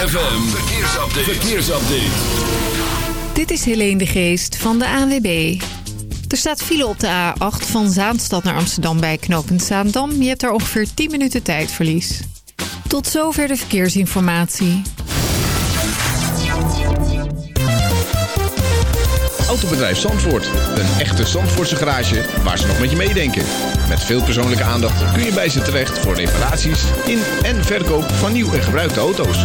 ZFM, verkeersupdate. verkeersupdate. Dit is Helene de Geest van de ANWB. Er staat file op de A8 van Zaanstad naar Amsterdam bij knooppunt Zaandam. Je hebt daar ongeveer 10 minuten tijdverlies. Tot zover de verkeersinformatie. Autobedrijf Zandvoort. Een echte Zandvoortse garage waar ze nog met je meedenken. Met veel persoonlijke aandacht kun je bij ze terecht voor reparaties in en verkoop van nieuw en gebruikte auto's.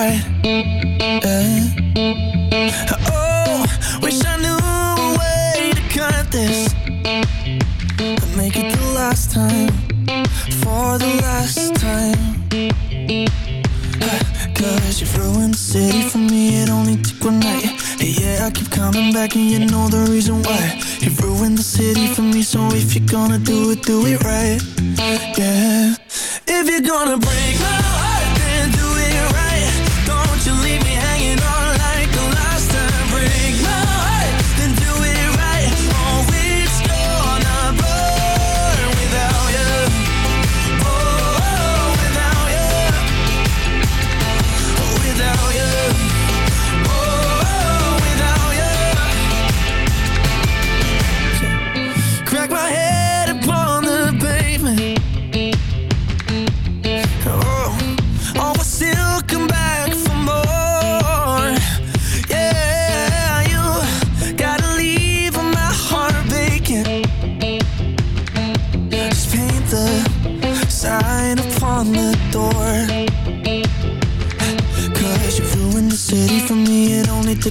right. Yeah. Oh, wish I knew a way to cut this and make it the last time for the last time. Cause you've ruined the city for me, it only took one night hey, Yeah, I keep coming back and you know the reason why You've ruined the city for me, so if you're gonna do it, do it right Yeah, if you're gonna break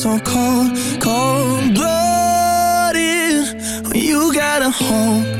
so cold, cold-blooded. You got a home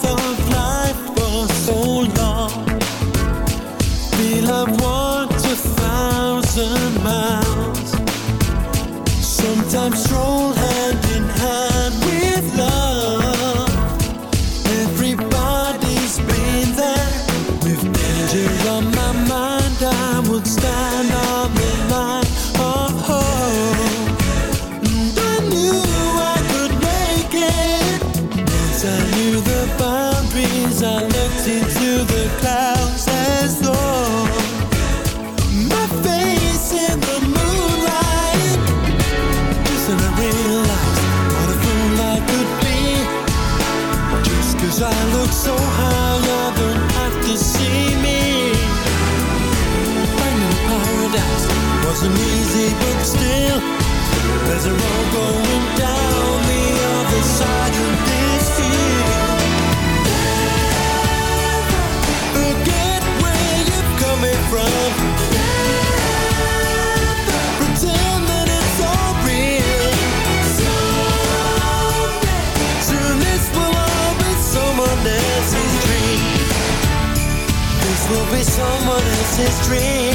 history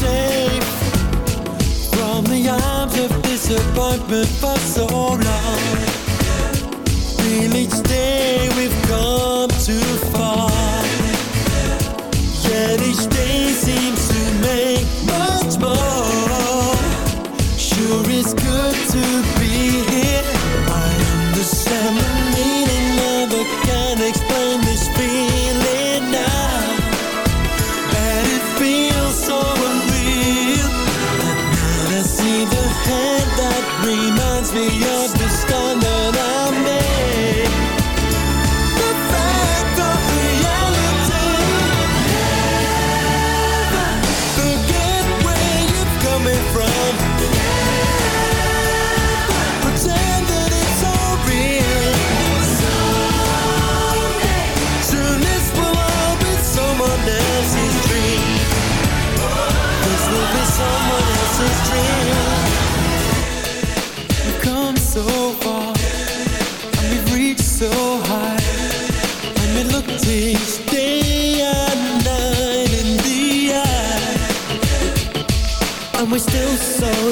Safe from the arms of disappointment for so long. Feel each day that reminds me of the stand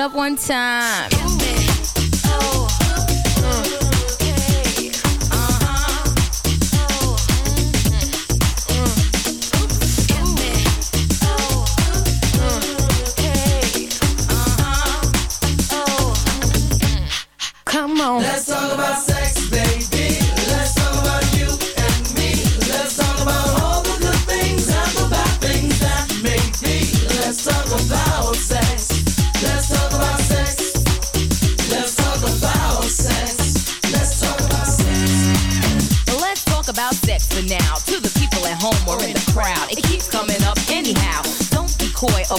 Up one time.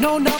No, no.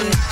Yeah.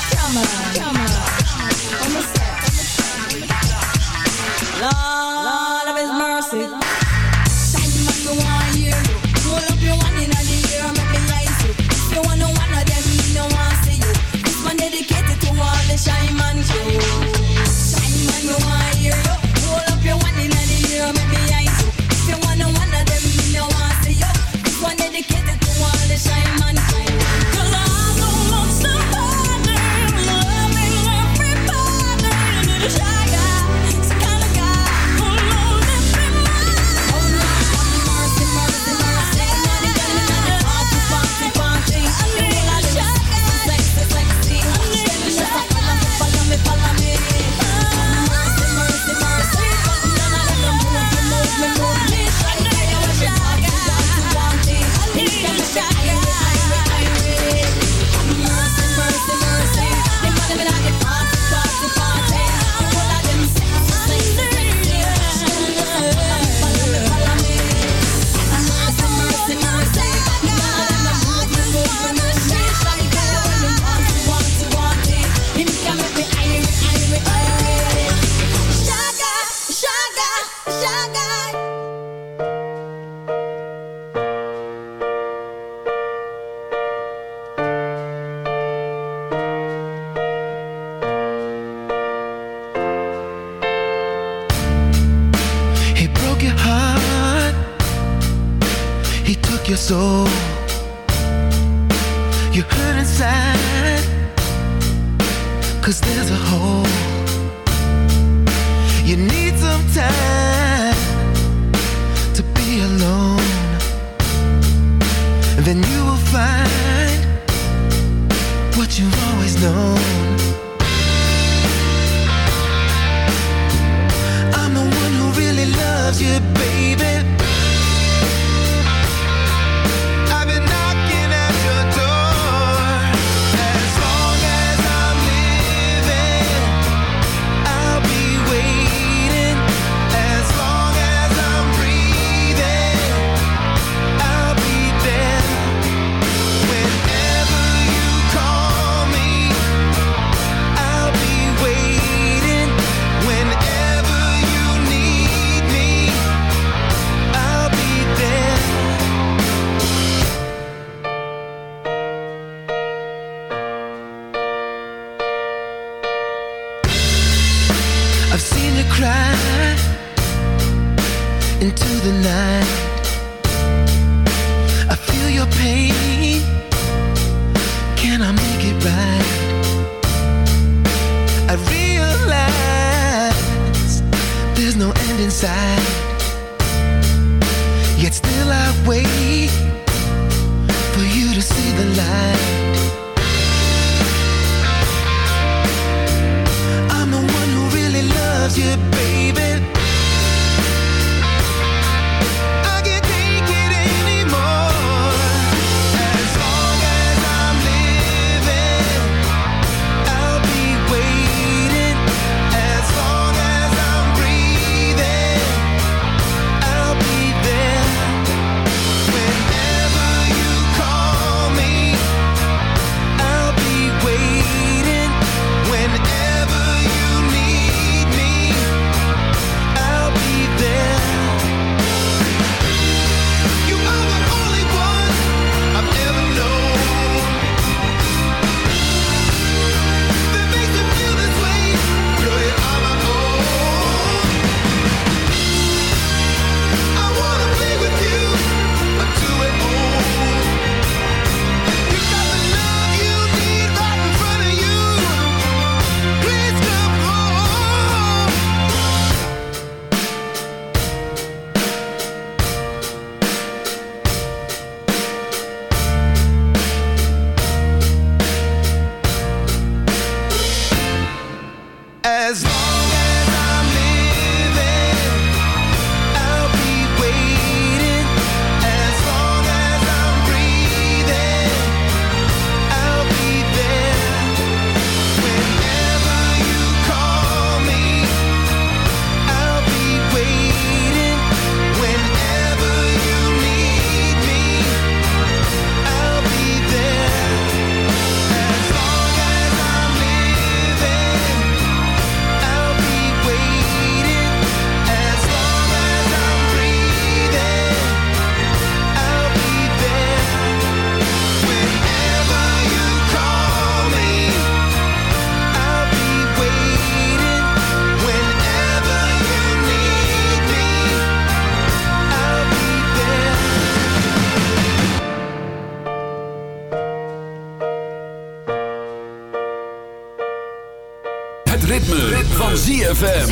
ZFM.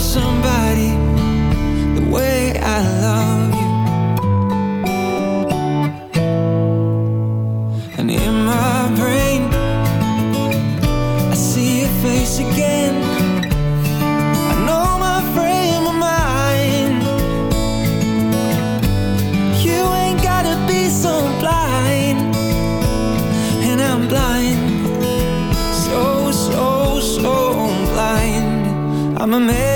somebody the way I love you. And in my brain, I see your face again. I know my frame of mind. You ain't gotta be so blind, and I'm blind, so so so blind. I'm a man.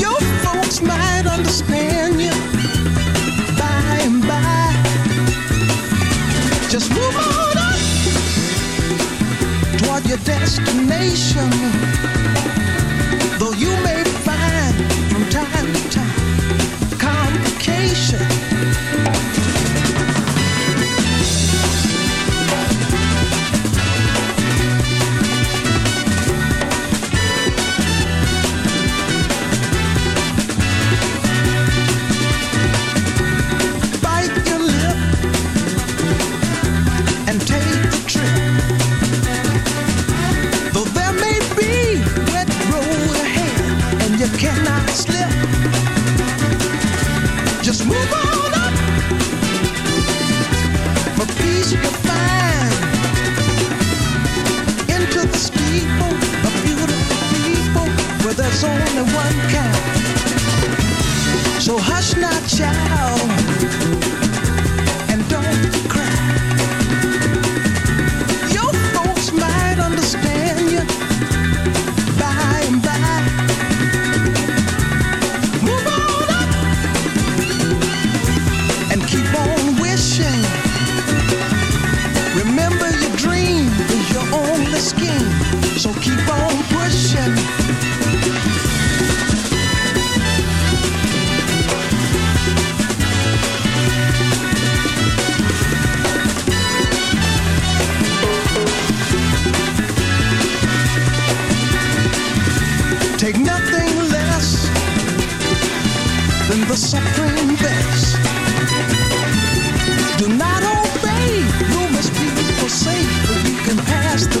Your folks might understand you by and by. Just move on up toward your destination. Though you may find from time to time complications. между